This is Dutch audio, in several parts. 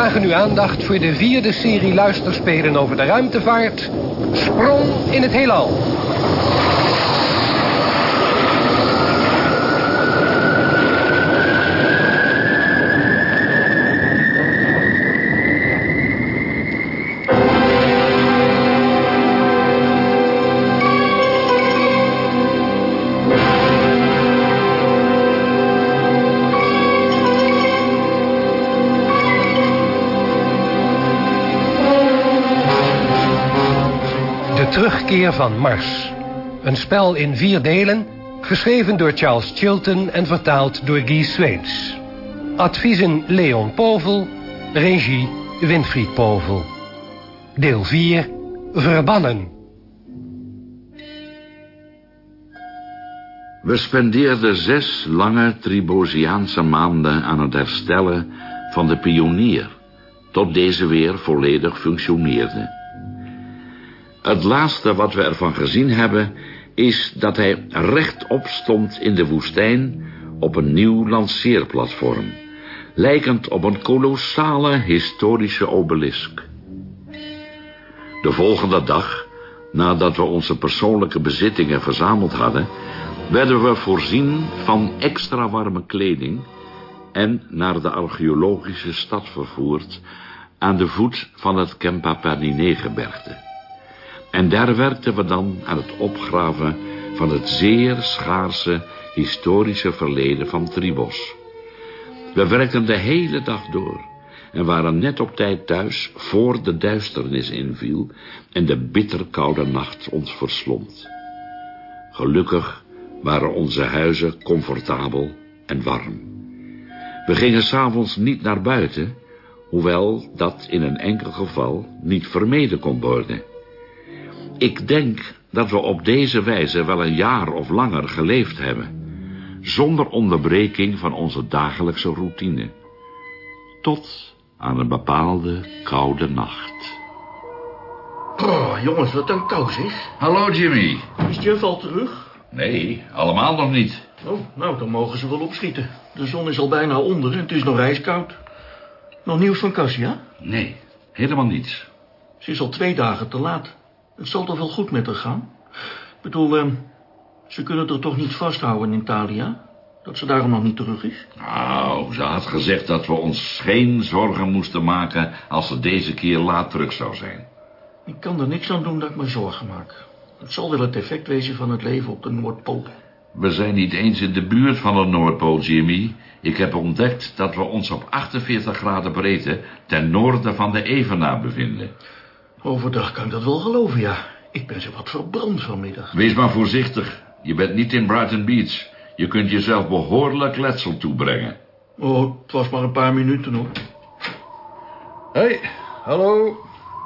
vragen uw aandacht voor de vierde serie luisterspelen over de ruimtevaart. Sprong in het heelal. Terugkeer van Mars. Een spel in vier delen, geschreven door Charles Chilton en vertaald door Guy Sweets. Adviezen Leon Povel, regie Winfried Povel. Deel 4, Verbannen. We spendeerden zes lange Tribosiaanse maanden aan het herstellen van de pionier, tot deze weer volledig functioneerde. Het laatste wat we ervan gezien hebben, is dat hij rechtop stond in de woestijn op een nieuw lanceerplatform, lijkend op een kolossale historische obelisk. De volgende dag, nadat we onze persoonlijke bezittingen verzameld hadden, werden we voorzien van extra warme kleding en naar de archeologische stad vervoerd aan de voet van het Kempaperdine-gebergte. En daar werkten we dan aan het opgraven van het zeer schaarse historische verleden van Tribos. We werkten de hele dag door en waren net op tijd thuis voor de duisternis inviel en de bitterkoude nacht ons verslond. Gelukkig waren onze huizen comfortabel en warm. We gingen s'avonds niet naar buiten, hoewel dat in een enkel geval niet vermeden kon worden. Ik denk dat we op deze wijze wel een jaar of langer geleefd hebben, zonder onderbreking van onze dagelijkse routine. Tot aan een bepaalde koude nacht. Oh, jongens, wat een kou zeg. Hallo Jimmy. Is Jeff al terug? Nee, allemaal nog niet. Oh, nou, dan mogen ze wel opschieten. De zon is al bijna onder en het is nog ijskoud. Nog nieuws van Cassia? Nee, helemaal niets. Ze is al twee dagen te laat. Het zal toch wel goed met haar gaan? Ik bedoel, eh, ze kunnen er toch niet vasthouden in Thalia? Dat ze daarom nog niet terug is? Nou, ze had gezegd dat we ons geen zorgen moesten maken als ze deze keer laat terug zou zijn. Ik kan er niks aan doen dat ik me zorgen maak. Het zal wel het effect wezen van het leven op de Noordpool. We zijn niet eens in de buurt van de Noordpool, Jimmy. Ik heb ontdekt dat we ons op 48 graden breedte ten noorden van de Evenaar bevinden. Overdag kan ik dat wel geloven, ja. Ik ben zo wat verbrand vanmiddag. Wees maar voorzichtig. Je bent niet in Brighton Beach. Je kunt jezelf behoorlijk letsel toebrengen. Oh, het was maar een paar minuten hoor. Hey, hallo.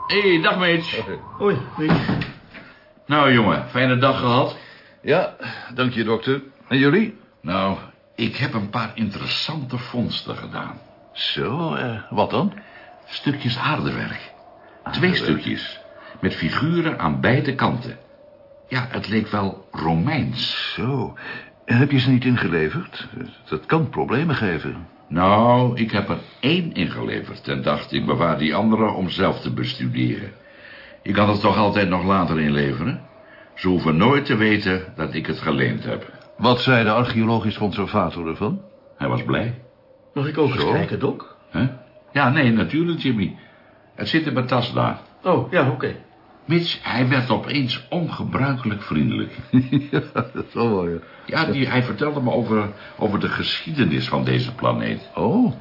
Hé, hey, dag Mitch. Hoi, weet je. Nou jongen, fijne dag gehad? Ja, dank je, dokter. En jullie? Nou, ik heb een paar interessante vondsten gedaan. Zo, eh, wat dan? Stukjes aardewerk. Twee stukjes. Met figuren aan beide kanten. Ja, het leek wel Romeins. Zo. En heb je ze niet ingeleverd? Dat kan problemen geven. Nou, ik heb er één ingeleverd en dacht ik bewaar die andere om zelf te bestuderen. Je kan het toch altijd nog later inleveren? Ze hoeven nooit te weten dat ik het geleend heb. Wat zei de archeologisch conservator ervan? Hij was blij. Mag ik ook eens kijken, Doc? Hè? Ja, nee, natuurlijk, Jimmy. Het zit in mijn tas daar. Oh, ja, oké. Mitch, hij werd opeens ongebruikelijk vriendelijk. ja, dat zal wel, ja. Ja, die, hij vertelde me over, over de geschiedenis van deze planeet. Oh,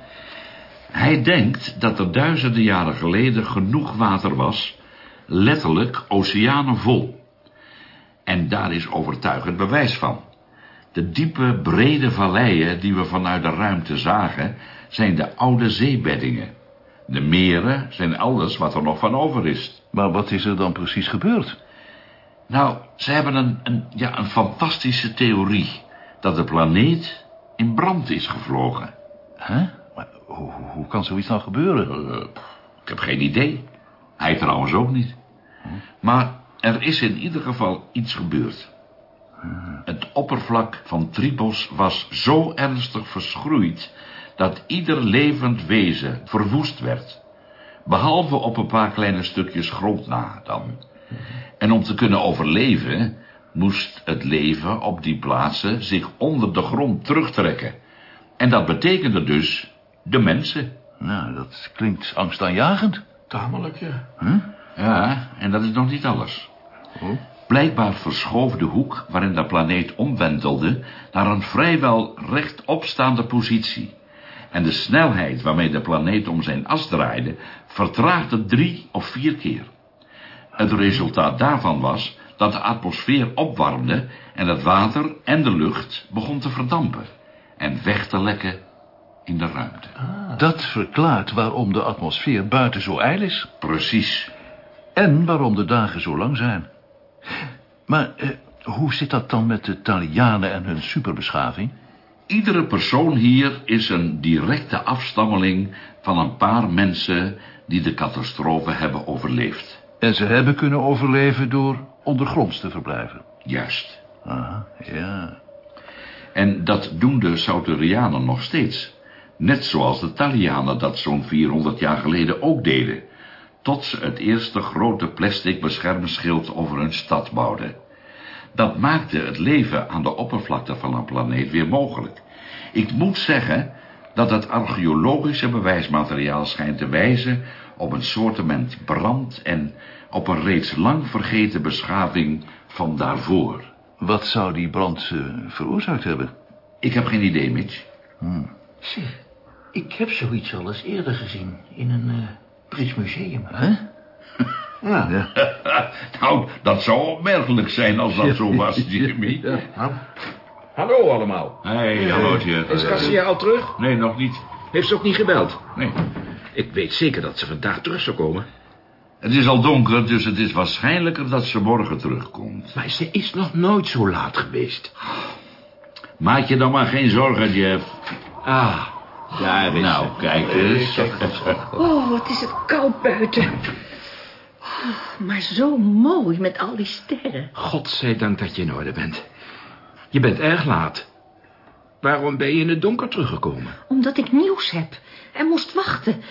Hij denkt dat er duizenden jaren geleden genoeg water was, letterlijk oceanen vol. En daar is overtuigend bewijs van. De diepe, brede valleien die we vanuit de ruimte zagen, zijn de oude zeebeddingen. De meren zijn alles wat er nog van over is. maar wat is er dan precies gebeurd? Nou, ze hebben een, een, ja, een fantastische theorie. Dat de planeet in brand is gevlogen. Hè? Maar hoe, hoe- kan zoiets nou gebeuren? Eh, ik heb geen idee. Hij trouwens ook niet. Maar er is in ieder geval iets gebeurd. Het oppervlak van Tripos was zo ernstig verschroeid... dat ieder levend wezen verwoest werd. Behalve op een paar kleine stukjes grond na dan. En om te kunnen overleven moest het leven op die plaatsen zich onder de grond terugtrekken. En dat betekende dus de mensen. Nou, dat klinkt angstaanjagend. Tamelijk, ja. Ja, en dat is nog niet alles. Oh. Blijkbaar verschoof de hoek waarin de planeet omwentelde naar een vrijwel rechtopstaande positie. En de snelheid waarmee de planeet om zijn as draaide vertraagde drie of vier keer. Het resultaat daarvan was dat de atmosfeer opwarmde en het water en de lucht begon te verdampen en weg te lekken in de ruimte. Dat verklaart waarom de atmosfeer buiten zo ijl is. Precies. En waarom de dagen zo lang zijn. Maar eh, hoe zit dat dan met de Italianen en hun superbeschaving? Iedere persoon hier is een directe afstammeling van een paar mensen die de catastrofe hebben overleefd. En ze hebben kunnen overleven door ondergronds te verblijven. Juist. Aha, ja. En dat doen de Sauterianen nog steeds. Net zoals de Italianen dat zo'n 400 jaar geleden ook deden. Tot ze het eerste grote plastic beschermschild over hun stad bouwden. Dat maakte het leven aan de oppervlakte van een planeet weer mogelijk. Ik moet zeggen dat het archeologische bewijsmateriaal schijnt te wijzen op een soortement brand en op een reeds lang vergeten beschaving van daarvoor. Wat zou die brand eh, veroorzaakt hebben? Ik heb geen idee, Mitch. Zeg, ik heb zoiets al eens eerder gezien in een eh Brits museum. Hè? Ja. Ja. nou, dat zou opmerkelijk zijn als dat zo was, Jimmy. Nou, hallo allemaal. Hey, hallo, Jeff. Is Garcia al terug? Nee, nog niet. Heeft ze ook niet gebeld? Nee. Ik weet zeker dat ze vandaag terug zou komen. Het is al donker, dus het is waarschijnlijker dat ze morgen terugkomt. Maar ze is nog nooit zo laat geweest. Maak je dan maar geen zorgen, Jeff. Ah, daar is Nou, ze. kijk eens. Oh, wat is het koud buiten. Oh, maar zo mooi met al die sterren. Godzijdank dat je in orde bent. Je bent erg laat. Waarom ben je in het donker teruggekomen? Omdat ik nieuws heb. En moest wachten.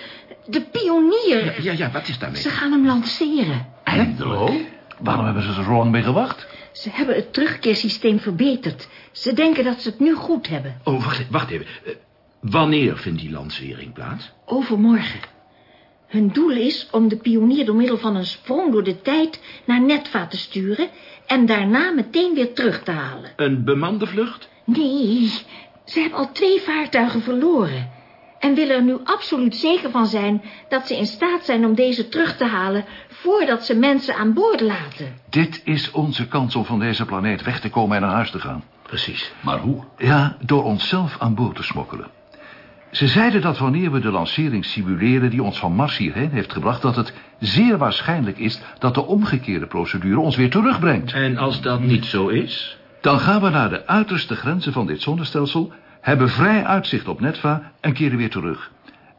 De pionier. Ja, ja, wat is daarmee? Ze gaan hem lanceren. Eindelijk. Waarom hebben ze er zo lang mee gewacht? Ze hebben het terugkeersysteem verbeterd. Ze denken dat ze het nu goed hebben. Oh, wacht, wacht even. Eh, wanneer vindt die lancering plaats? Overmorgen. Hun doel is om de pionier door middel van een sprong door de tijd naar Netva te sturen... en daarna meteen weer terug te halen. Een bemande vlucht? Nee, ze hebben al twee vaartuigen verloren. En willen er nu absoluut zeker van zijn dat ze in staat zijn om deze terug te halen... voordat ze mensen aan boord laten. Dit is onze kans om van deze planeet weg te komen en naar huis te gaan. Precies. Maar hoe? Ja, door onszelf aan boord te smokkelen. Ze zeiden dat wanneer we de lancering simuleren die ons van Mars hierheen heeft gebracht... dat het zeer waarschijnlijk is dat de omgekeerde procedure ons weer terugbrengt. En als dat niet zo is? Dan gaan we naar de uiterste grenzen van dit zonnestelsel... hebben vrij uitzicht op Netva en keren weer terug.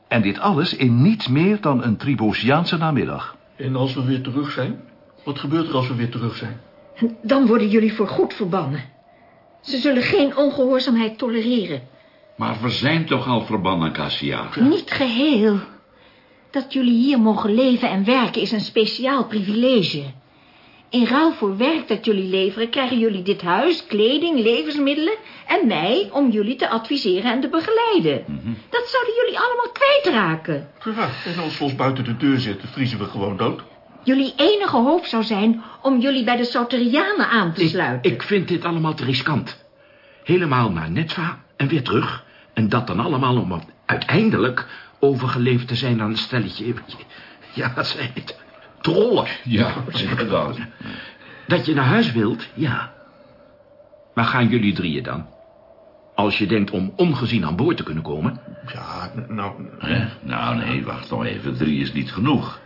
En dit alles in niets meer dan een Tribosiaanse namiddag. En als we weer terug zijn? Wat gebeurt er als we weer terug zijn? Dan worden jullie voorgoed verbannen. Ze zullen geen ongehoorzaamheid tolereren. Maar we zijn toch al verbannen, Cassia? Niet geheel. Dat jullie hier mogen leven en werken is een speciaal privilege. In ruil voor werk dat jullie leveren... krijgen jullie dit huis, kleding, levensmiddelen... en mij om jullie te adviseren en te begeleiden. Dat zouden jullie allemaal kwijtraken. Ja, en als we ons buiten de deur zetten, vriezen we gewoon dood. Jullie enige hoop zou zijn om jullie bij de Sauterianen aan te Ik, sluiten. ik vind dit allemaal te riskant. Helemaal naar Netva en weer terug. En dat dan allemaal om uiteindelijk overgeleefd te zijn aan een stelletje... Ja, wat zijn het? Trollen. Ja, inderdaad. Dat je naar huis wilt, ja. Maar gaan jullie drieën dan? Als je denkt om ongezien aan boord te kunnen komen... Ja, nou... Hè? Nou, nee, wacht nog even. Drie is niet genoeg.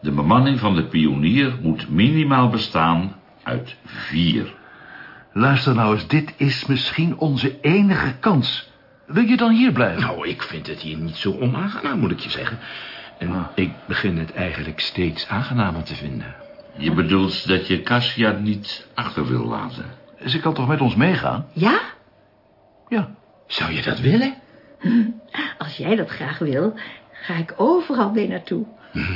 De bemanning van de pionier moet minimaal bestaan uit vier. Luister nou eens, dit is misschien onze enige kans. Wil je dan hier blijven? Nou, ik vind het hier niet zo onaangenaam, moet ik je zeggen. En ik begin het eigenlijk steeds aangenamer te vinden. Je bedoelt dat je Cassia niet achter wil laten. Ze kan toch met ons meegaan? Ja? Ja. Zou je dat willen? Als jij dat graag wil, Ga ik overal mee naartoe.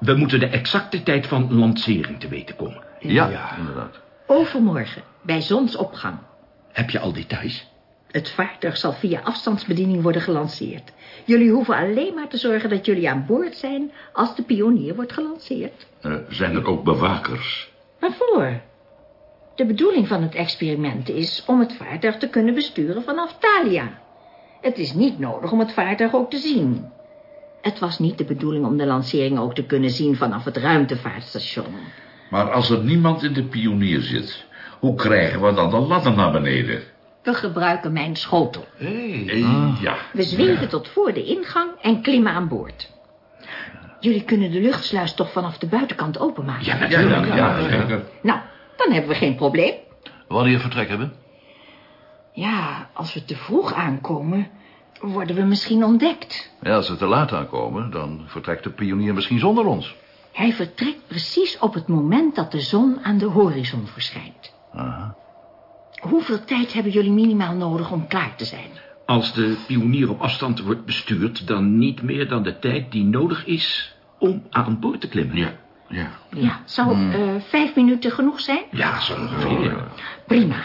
We moeten de exacte tijd van lancering te weten komen. Ja, inderdaad. Overmorgen, bij zonsopgang. Heb je al details? Het vaartuig zal via afstandsbediening worden gelanceerd. Jullie hoeven alleen maar te zorgen dat jullie aan boord zijn... als de pionier wordt gelanceerd. Eh, zijn er ook bewakers? Waarvoor? De bedoeling van het experiment is om het vaartuig te kunnen besturen vanaf Thalia. Het is niet nodig om het vaartuig ook te zien. Het was niet de bedoeling om de lancering ook te kunnen zien vanaf het ruimtevaartstation. Maar als er niemand in de pionier zit, hoe krijgen we dan de ladder naar beneden? We gebruiken mijn schotel. Eh, ja. We zweven tot voor de ingang en klimmen aan boord. Jullie kunnen de luchtsluis toch vanaf de buitenkant openmaken? Ja, Ja, natuurlijk. ja. Nou, dan hebben we geen probleem. Wanneer vertrekken we? Ja, als we te vroeg aankomen, worden we misschien ontdekt. Ja, als we te laat aankomen, dan vertrekt de pionier misschien zonder ons. Hij vertrekt precies op het moment dat de zon aan de horizon verschijnt. Aha. Hoeveel tijd hebben jullie minimaal nodig om klaar te zijn? Als de pionier op afstand wordt bestuurd... dan niet meer dan de tijd die nodig is om aan boord te klimmen. Ja, ja. Ja, zou eh, vijf minuten genoeg zijn? Ja, zo ongeveer. Prima.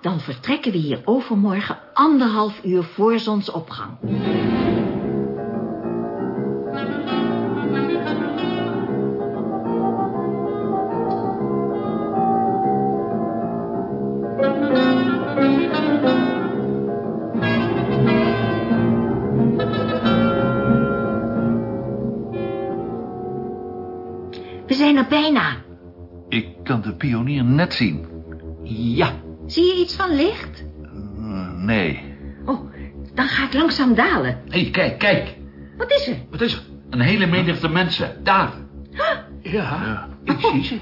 Dan vertrekken we hier overmorgen anderhalf uur voor zonsopgang. Zijn er bijna. Ik kan de pionier net zien. Ja, Zie je iets van licht? Uh, nee. Oh, dan ga ik langzaam dalen. Hé, hey, kijk, kijk. Wat is er? wat is er? Een hele menigte mensen. Daar. Ja, ik zie ze.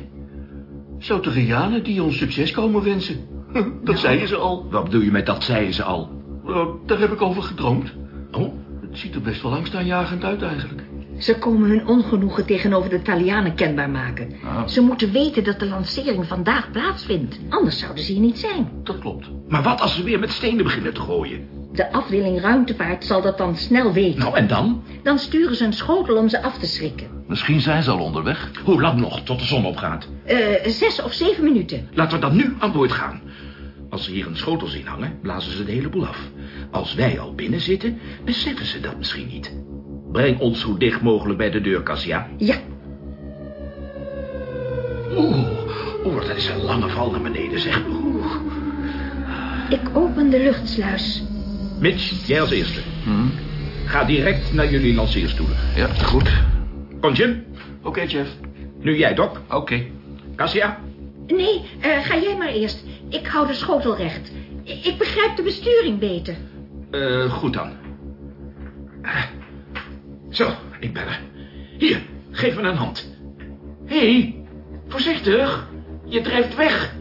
Soterianen die ons succes komen wensen. Dat zeiden ze al. Wat bedoel je met dat zeiden ze al? Oh, daar heb ik over gedroomd. Oh, Het ziet er best wel angstaanjagend uit eigenlijk. Ze komen hun ongenoegen tegenover de Italianen kenbaar maken. Ah. Ze moeten weten dat de lancering vandaag plaatsvindt. Anders zouden ze hier niet zijn. Dat klopt. maar wat als ze weer met stenen beginnen te gooien? De afdeling ruimtevaart zal dat dan snel weten. Nou, en dan? Dan sturen ze een schotel om ze af te schrikken. Misschien zijn ze al onderweg. Hoe lang nog tot de zon opgaat? Eh, zes of zeven minuten. Laten we dan nu aan boord gaan. Als ze hier een schotel zien hangen, blazen ze de hele boel af. Als wij al binnen zitten, beseffen ze dat misschien niet. Breng ons zo dicht mogelijk bij de deur, Cassia. Ja, Oeh, oeh, dat is een lange val naar beneden, zeg. Oeh. ik open de luchtsluis. Mitch, jij als eerste. Ga direct naar jullie lanceerstoelen. Ja, goed. Kom, Jim. Oké, Jeff. Nu jij, Doc. Oké. Cassia. Nee, eh, ga jij maar eerst. Ik hou de schotel recht. Ik begrijp de besturing beter. Eh, goed dan. Zo, ik ben er. Hier, geef me een hand. Hé, hey, voorzichtig. Je drijft weg.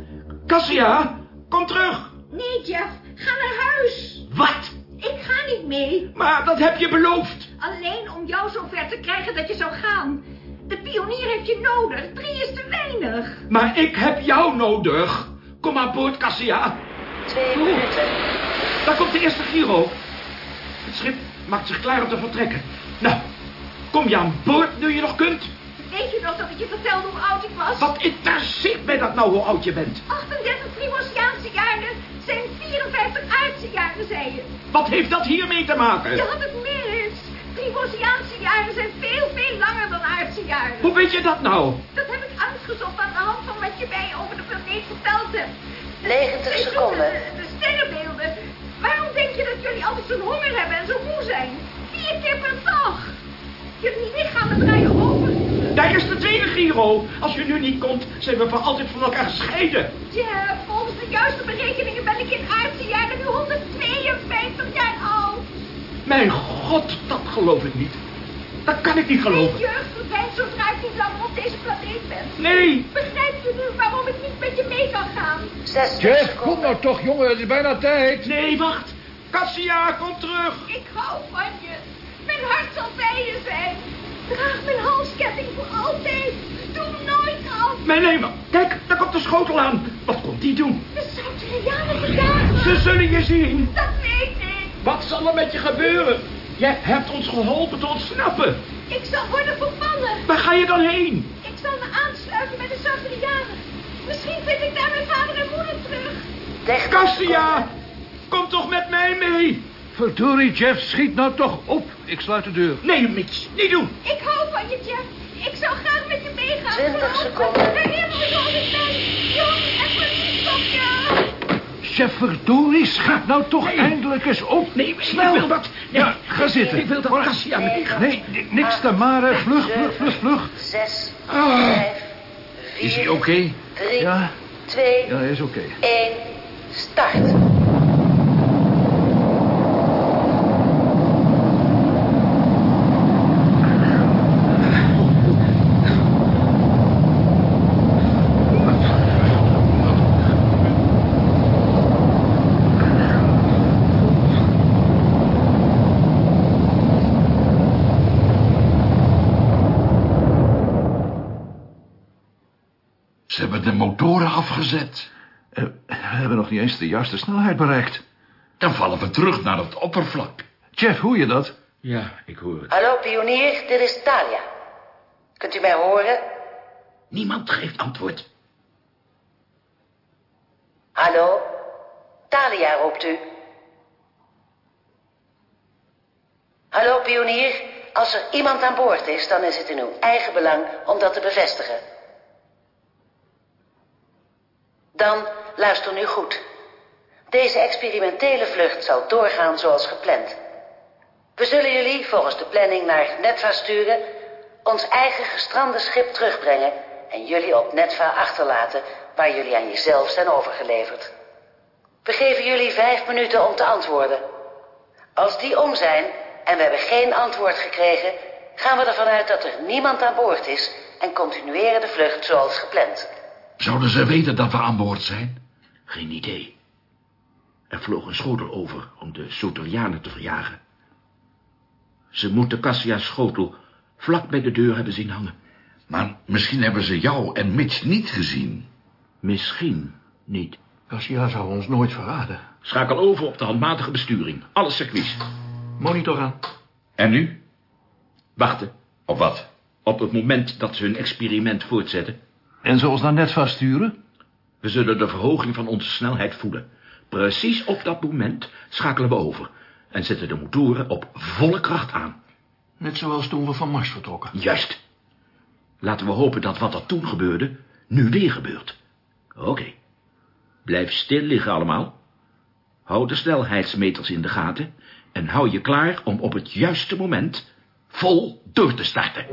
Cassia, kom terug. Nee, Jeff, ga naar huis. Wat? Ik ga niet mee. Maar dat heb je beloofd. Alleen om jou zover te krijgen dat je zou gaan. De pionier heeft je nodig. Drie is te weinig. Maar ik heb jou nodig. Kom aan boord, Cassia. Twee minuten. Daar komt de eerste Giro. Het schip maakt zich klaar om te vertrekken. Nou, kom je aan boord nu je nog kunt? Weet je nog dat ik je vertelde hoe oud ik was? Wat interesseert mij dat nou hoe oud je bent? 38 Primosiaanse jaren zijn 54 aardse jaren, zei je. Wat heeft dat hiermee te maken? Je had het mis. Primosiaanse jaren zijn veel, veel langer dan aardse jaren. Hoe weet je dat nou? Dat heb ik uitgezocht aan de hand van wat je mij over de planeet verteld hebt. 90 Weet je, seconden. De, de sterrenbeelden. Waarom denk je dat jullie altijd zo'n honger hebben en zo moe zijn? Vier keer per dag. Jullie lichamen draaien over. Daar is de tweede Giro. Als je nu niet komt, zijn we voor altijd van elkaar gescheiden. Ja, volgens de juiste berekeningen ben ik in aardse jaren nu 152 jaar oud. Mijn god, dat geloof ik niet. Dat kan ik niet Mijn geloven. jeugd verdwijnt zodra ik niet langer op deze planeet ben. Nee, Begrijpt u nu waarom ik niet met je mee kan gaan? 60 Jeff, kom nou toch, jongen. Het is bijna tijd. nee, wacht. Cassia, kom terug. Ik hou van je. Mijn hart zal bij je zijn. Draag mijn halsketting voor altijd. Doe nooit af. Nee, nee, maar kijk, daar komt de schotel aan. Wat komt die doen? De Souterianen verjagen. Ze zullen je zien. Dat weet ik. Wat zal er met je gebeuren? Jij hebt ons geholpen te ontsnappen. Ik zal worden verbannen. Waar ga je dan heen? Ik zal me aansluiten bij de Sartelianen. Misschien vind ik daar mijn vader en moeder terug. Cassia! Kom toch met mij mee. Verdorie, Jeff, schiet nou toch op. Ik sluit de deur. Nee, Mitch, niet doen. Ik hou van je, Jeff. Ik zou graag met je meegaan. 20 Geloof me. seconden. Herinner me zoals ik ben. Jong en verliefd op je. Chef verdorie, schiet nou toch Nee. eindelijk eens op. Nee, Snel. ik wil dat... Nee, Ja, ga zitten. Ik wil dat Cassia meegaat. Nee, ni- niks te maren. Vlug, vlug, vlug, vlug. 6, Ah. 5, 4, Is hij oké? 3, Ja, 2, ja, is oké. 1, start. Ze hebben de Eh, we hebben nog niet eens de juiste snelheid bereikt. Dan vallen we terug naar het oppervlak. Jeff, hoor je dat? Ja, ik hoor het. Hallo pionier, dit is Talia. Kunt u mij horen? Niemand geeft antwoord. Hallo? Talia roept u. Hallo pionier, als er iemand aan boord is, dan is het in uw eigen belang om dat te bevestigen. Dan luister nu goed. Deze experimentele vlucht zal doorgaan zoals gepland. We zullen jullie volgens de planning naar Netva sturen, ons eigen gestrande schip terugbrengen en jullie op Netva achterlaten waar jullie aan jezelf zijn overgeleverd. We geven jullie vijf minuten om te antwoorden. Als die om zijn en we hebben geen antwoord gekregen, gaan we ervan uit dat er niemand aan boord is en continueren de vlucht zoals gepland. Zouden ze weten dat we aan boord zijn? Geen idee. Er vloog een schotel over om de Sotelianen te verjagen. Ze moeten Cassia's schotel vlak bij de deur hebben zien hangen. Maar misschien hebben ze jou en Mitch niet gezien. Misschien niet. Cassia zou ons nooit verraden. Schakel over op de handmatige besturing. Alle circuits. Monitor aan. En nu? Wachten. Op wat? Op het moment dat ze hun experiment voortzetten. En zoals naar net vaststuren? We zullen de verhoging van onze snelheid voelen. Precies op dat moment schakelen we over. En zetten de motoren op volle kracht aan. Net zoals toen we van Mars vertrokken. Juist. Laten we hopen dat wat er toen gebeurde, nu weer gebeurt. Oké. Blijf stil liggen allemaal. Hou de snelheidsmeters in de gaten. En hou je klaar om op het juiste moment vol door te starten.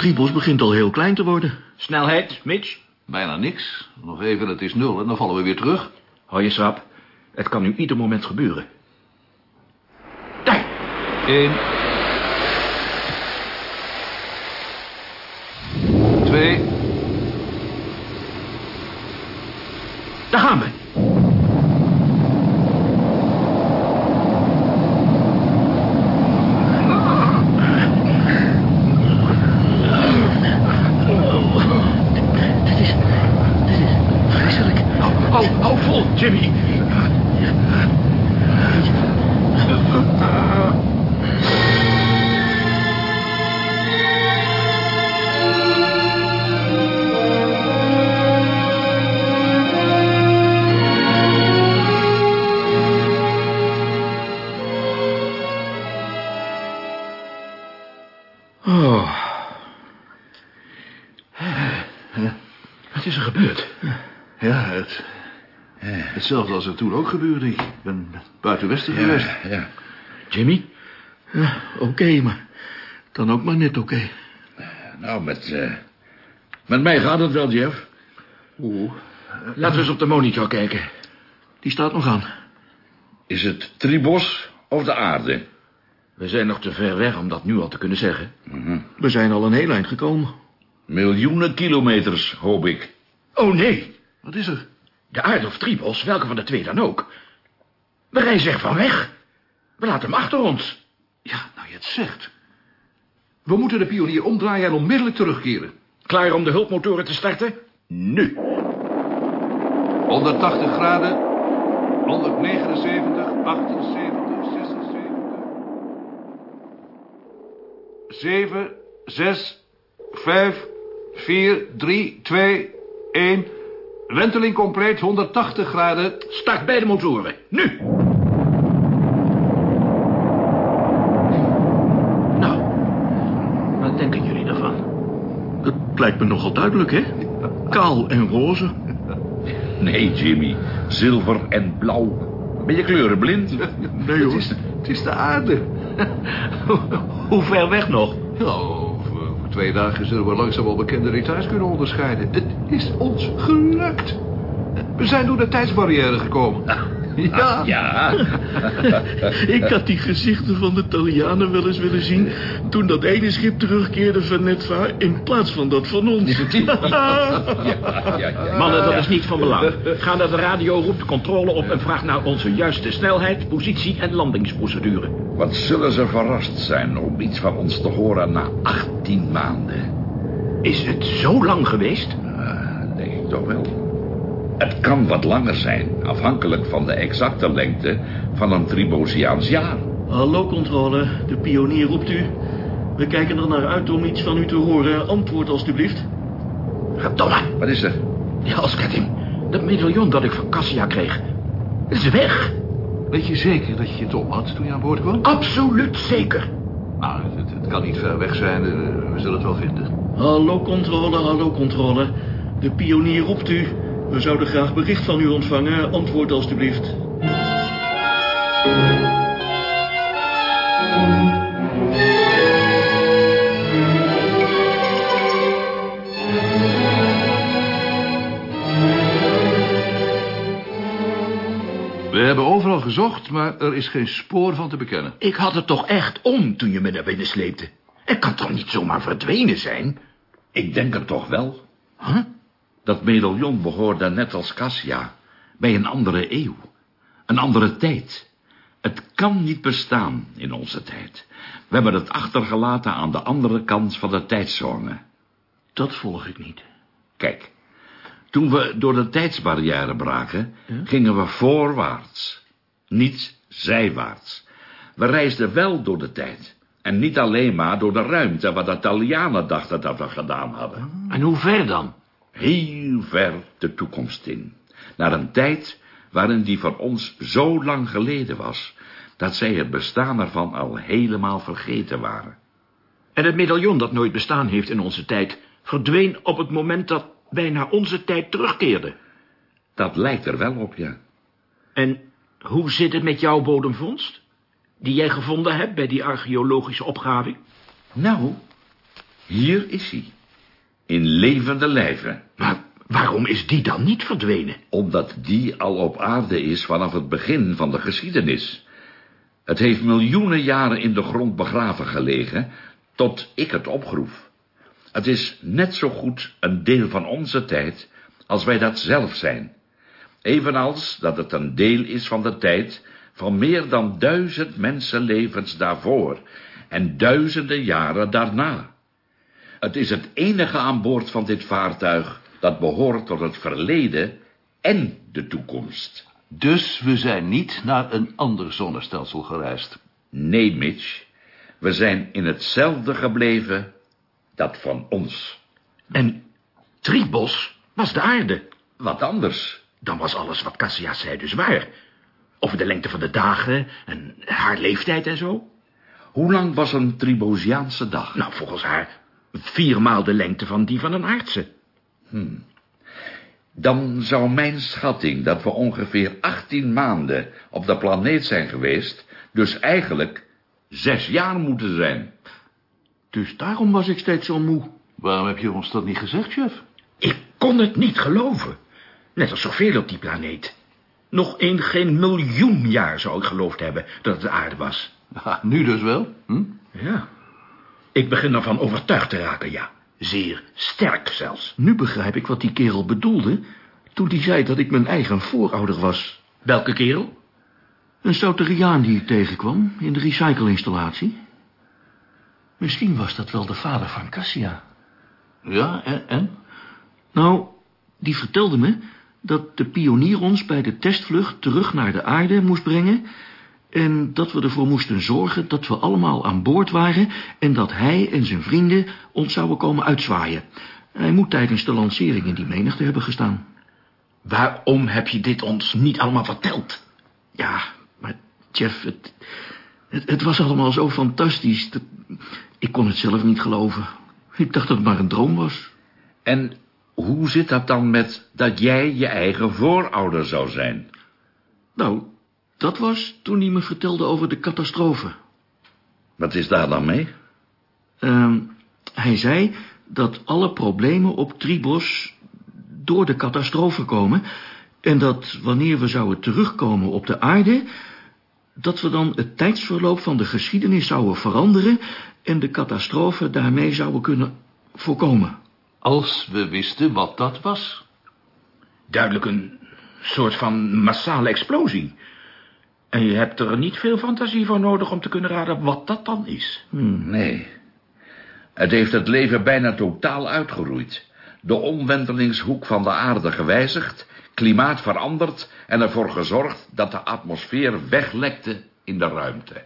Tribos begint al heel klein te worden. Snelheid, Mitch. Bijna niks. Nog even, het is nul en dan vallen we weer terug. Hou je schrap. Het kan nu ieder moment gebeuren. Daar. Eén. Twee. Oh. Wat is er gebeurd? Ja, het... Hetzelfde als er toen ook gebeurde. Ik ben buiten Westen geweest. ja. Jimmy? Ja, oké, maar dan ook maar net oké. Nou, met, eh, met mij gaat het wel, Jeff. Oeh, Laten we eens op de monitor kijken. die staat nog aan. Is het Tribos of de aarde? We zijn nog te ver weg om dat nu al te kunnen zeggen. We zijn al een heel eind gekomen. Miljoenen kilometers, hoop ik. Oh nee, Wat is er? de aarde of Tribos, welke van de twee dan ook. We reizen er van weg. We laten hem achter ons. Ja, nou je het zegt. We moeten de pionier omdraaien en onmiddellijk terugkeren. Klaar om de hulpmotoren te starten? Nu. 180 graden. 179, 78, 7, 6, 5, 4, 3, 2, 1. Wenteling compleet, 180 graden. Start beide motoren. Nu. Nou, wat denken jullie daarvan? Dat lijkt me nogal duidelijk, hè? Kaal en roze. Nee, Jimmy. Zilver en blauw. Ben je kleurenblind? Nee, Het hoor. is, het is de aarde. Hoe ver weg nog? Ja, over, twee dagen zullen we langzaam wel bekende details kunnen onderscheiden. Het is ons gelukt. We zijn door de tijdsbarrière gekomen. Ja. Ja. Ik had die gezichten van de Italianen wel eens willen zien... toen dat ene schip terugkeerde van Netva... in plaats van dat van ons. ja, ja. Mannen, dat is niet van belang. Ga naar de radio, roep de controle op... en vraag naar onze juiste snelheid, positie en landingsprocedure. Wat zullen ze verrast zijn om iets van ons te horen na 18 maanden? Is het zo lang geweest? Uh, denk ik toch wel. Het kan wat langer zijn, afhankelijk van de exacte lengte van een Tribosiaans jaar. Hallo, controle. De pionier roept u. We kijken er naar uit om iets van u te horen. Antwoord alstublieft. Verdomme. Wat is er? Ja, Alsketting. Dat medaillon dat ik van Cassia kreeg. Het is weg. Weet je zeker dat je het op had toen je aan boord kwam? Absoluut zeker. Nou, het, het kan niet ver weg zijn. We zullen het wel vinden. Hallo, controle. Hallo, controle. De pionier roept u. We zouden graag bericht van u ontvangen. Antwoord alstublieft. We hebben overal gezocht, maar er is geen spoor van te bekennen. Ik had het toch echt om toen je me naar binnen sleepte. Het kan toch niet zomaar verdwenen zijn? Ik denk het toch wel. Huh? Dat medaillon behoorde net als Cassia bij een andere eeuw. Een andere tijd. Het kan niet bestaan in onze tijd. We hebben het achtergelaten aan de andere kant van de tijdzone. Dat volg ik niet. Kijk, toen we door de tijdsbarrière braken, gingen we voorwaarts. Niet zijwaarts. We reisden wel door de tijd. En niet alleen maar door de ruimte, wat de Italianen dachten dat we gedaan hadden. En hoe ver dan? Heel ver de toekomst in. Naar een tijd waarin die voor ons zo lang geleden was, dat zij het bestaan ervan al helemaal vergeten waren. En het medaillon dat nooit bestaan heeft in onze tijd... verdween op het moment dat wij naar onze tijd terugkeerden. Dat lijkt er wel op, ja. En hoe zit het met jouw bodemvondst? Die jij gevonden hebt bij die archeologische opgraving? Nou, hier is hij. In levende lijven. Maar waarom is die dan niet verdwenen? Omdat die al op aarde is vanaf het begin van de geschiedenis. Het heeft miljoenen jaren in de grond begraven gelegen, tot ik het opgroef. Het is net zo goed een deel van onze tijd, als wij dat zelf zijn. Evenals dat het een deel is van de tijd van meer dan duizend mensenlevens daarvoor en duizenden jaren daarna. Het is het enige aan boord van dit vaartuig dat behoort tot het verleden en de toekomst. Dus we zijn niet naar een ander zonnestelsel gereisd. Nee, Mitch, we zijn in hetzelfde gebleven dat van ons. En Tribos was de aarde. Wat anders. Dan was alles wat Cassia zei dus waar. Over de lengte van de dagen en haar leeftijd en zo. Hoe lang was een Tribosiaanse dag? Nou, volgens haar viermaal de lengte van die van een aardse. Dan zou mijn schatting dat we ongeveer 18 maanden op de planeet zijn geweest, dus eigenlijk zes jaar moeten zijn. Dus daarom was ik steeds zo moe. Waarom heb je ons dat niet gezegd, chef? Ik kon het niet geloven. Net als zoveel op die planeet. Nog een geen miljoen jaar zou ik geloofd hebben dat het de aarde was. Ah, nu dus wel. Hm? Ja. Ik begin ervan overtuigd te raken, ja. Zeer sterk zelfs. Nu begrijp ik wat die kerel bedoelde... toen hij zei dat ik mijn eigen voorouder was. Welke kerel? Een Souteriaan die ik tegenkwam in de recyclinstallatie. Misschien was dat wel de vader van Cassia. Ja, en, en? Nou, die vertelde me dat de pionier ons bij de testvlucht terug naar de aarde moest brengen... en dat we ervoor moesten zorgen dat we allemaal aan boord waren... en dat hij en zijn vrienden ons zouden komen uitzwaaien. Hij moet tijdens de lancering in die menigte hebben gestaan. Waarom heb je dit ons niet allemaal verteld? Ja, maar Jeff, het, het, het was allemaal zo fantastisch. Dat, ik kon het zelf niet geloven. Ik dacht dat het maar een droom was. En hoe zit dat dan met dat jij je eigen voorouder zou zijn? Nou, dat was toen hij me vertelde over de catastrofe. Wat is daar dan mee? Ehm, hij zei dat alle problemen op Tribos door de catastrofe komen... en dat wanneer we zouden terugkomen op de aarde... dat we dan het tijdsverloop van de geschiedenis zouden veranderen... en de catastrofe daarmee zouden kunnen voorkomen. Als we wisten wat dat was. Duidelijk een soort van massale explosie. En je hebt er niet veel fantasie voor nodig om te kunnen raden wat dat dan is. Nee. Het heeft het leven bijna totaal uitgeroeid. De omwentelingshoek van de aarde gewijzigd, klimaat veranderd... en ervoor gezorgd dat de atmosfeer weglekte in de ruimte.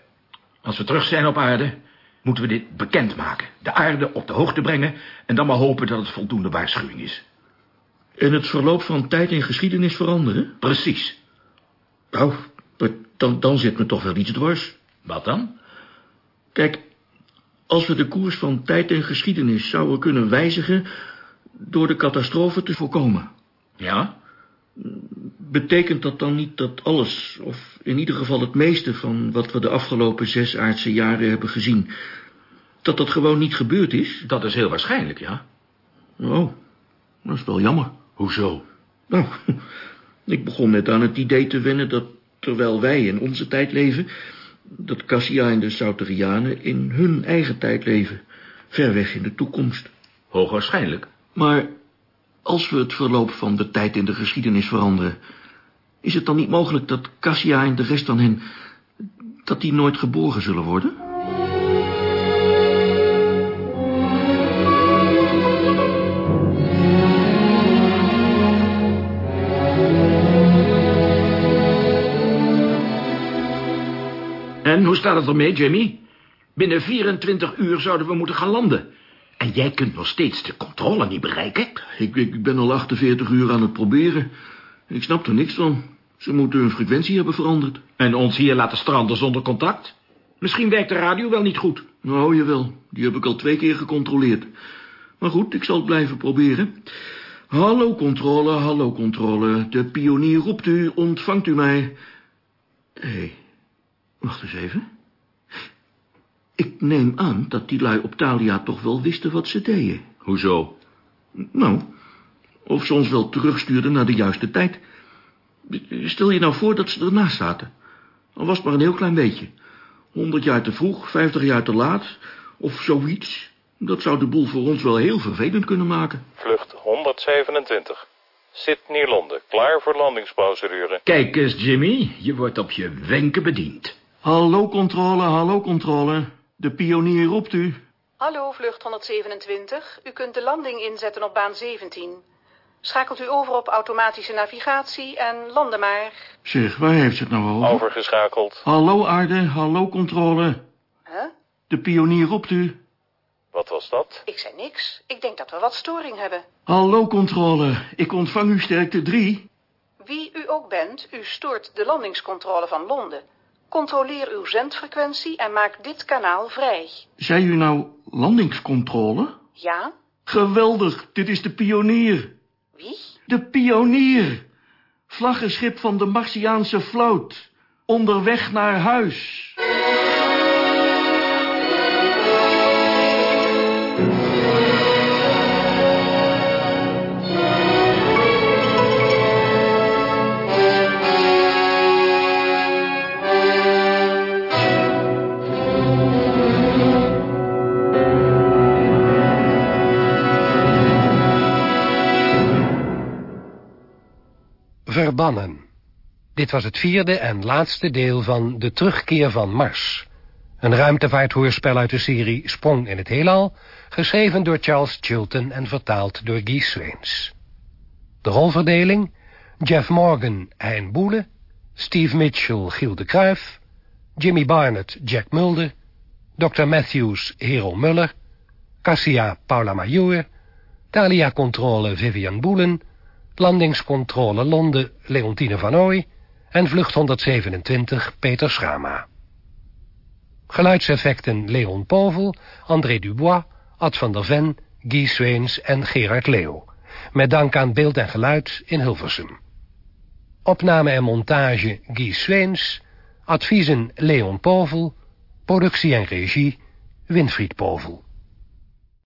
Als we terug zijn op aarde, moeten we dit bekendmaken. De aarde op de hoogte brengen en dan maar hopen dat het voldoende waarschuwing is. En het verloop van tijd en geschiedenis veranderen? Precies. Nou, maar dan, dan zit me toch wel iets dwars. Wat dan? Kijk, als we de koers van tijd en geschiedenis zouden kunnen wijzigen... door de catastrofe te voorkomen... Ja? betekent dat dan niet dat alles, of in ieder geval het meeste... van wat we de afgelopen zes aardse jaren hebben gezien... dat dat gewoon niet gebeurd is? Dat is heel waarschijnlijk, ja. Oh, dat is wel jammer. Hoezo? Nou, ik begon net aan het idee te wennen dat terwijl wij in onze tijd leven... dat Cassia en de Sauterianen in hun eigen tijd leven. Ver weg in de toekomst. Hoogwaarschijnlijk. Maar als we het verloop van de tijd in de geschiedenis veranderen... is het dan niet mogelijk dat Cassia en de rest van hen... dat die nooit geboren zullen worden? Hoe staat het ermee, Jimmy? Binnen 24 uur zouden we moeten gaan landen. En jij kunt nog steeds de controle niet bereiken? Ik, ik ben al 48 uur aan het proberen. Ik snap er niks van. Ze moeten hun frequentie hebben veranderd. En ons hier laten stranden zonder contact? Misschien werkt de radio wel niet goed. Nou, jawel. Die heb ik al twee keer gecontroleerd. Maar goed, ik zal het blijven proberen. Hallo, controle, hallo, controle. De pionier roept u, ontvangt u mij? Hé, hey, wacht eens even. Ik neem aan dat die lui op Thalia toch wel wisten wat ze deden. Hoezo? Nou, of ze ons wel terugstuurden naar de juiste tijd. Stel je nou voor dat ze ernaast zaten. Al was het maar een heel klein beetje. 100 jaar te vroeg, 50 jaar te laat, of zoiets. Dat zou de boel voor ons wel heel vervelend kunnen maken. Vlucht 127. Sydney, Londen. Klaar voor landingsprocedure. Kijk eens, Jimmy. Je wordt op je wenken bediend. Hallo, controle, hallo, controle. De pionier roept u. Hallo, vlucht 127. U kunt de landing inzetten op baan 17. Schakelt u over op automatische navigatie en landen maar. Zeg, waar heeft ze het nou over? Overgeschakeld. Hallo, aarde, hallo, controle. Huh? De pionier roept u. Wat was dat? Ik zei niks. Ik denk dat we wat storing hebben. Hallo, controle. Ik ontvang u sterkte 3. Wie u ook bent, u stoort de landingscontrole van Londen. Controleer uw zendfrequentie en maak dit kanaal vrij. Zei u nou landingscontrole? Ja? Geweldig, dit is de pionier. Wie? De pionier. Vlaggenschip van de Martiaanse vloot. Onderweg naar huis. Verbannen. Dit was het vierde en laatste deel van De Terugkeer van Mars. Een ruimtevaarthoorspel uit de serie Sprong in het Heelal, geschreven door Charles Chilton en vertaald door Guy Swains. De rolverdeling, Jeff Morgan, Hein Boele, Steve Mitchell, Giel de Kruif, Jimmy Barnett, Jack Mulder, Dr. Matthews, Hero Muller, Cassia, Paula Major, Talia Controle, Vivian Boelen, Landingscontrole Londen, Leontine van Ooy en Vlucht 127, Peter Schrama. Geluidseffecten Leon Povel, André Dubois, Ad van der Ven, Guy Sweens en Gerard Leo. Met dank aan beeld en geluid in Hilversum. Opname en montage Guy Sweens. Adviezen Leon Povel. Productie en regie Winfried Povel.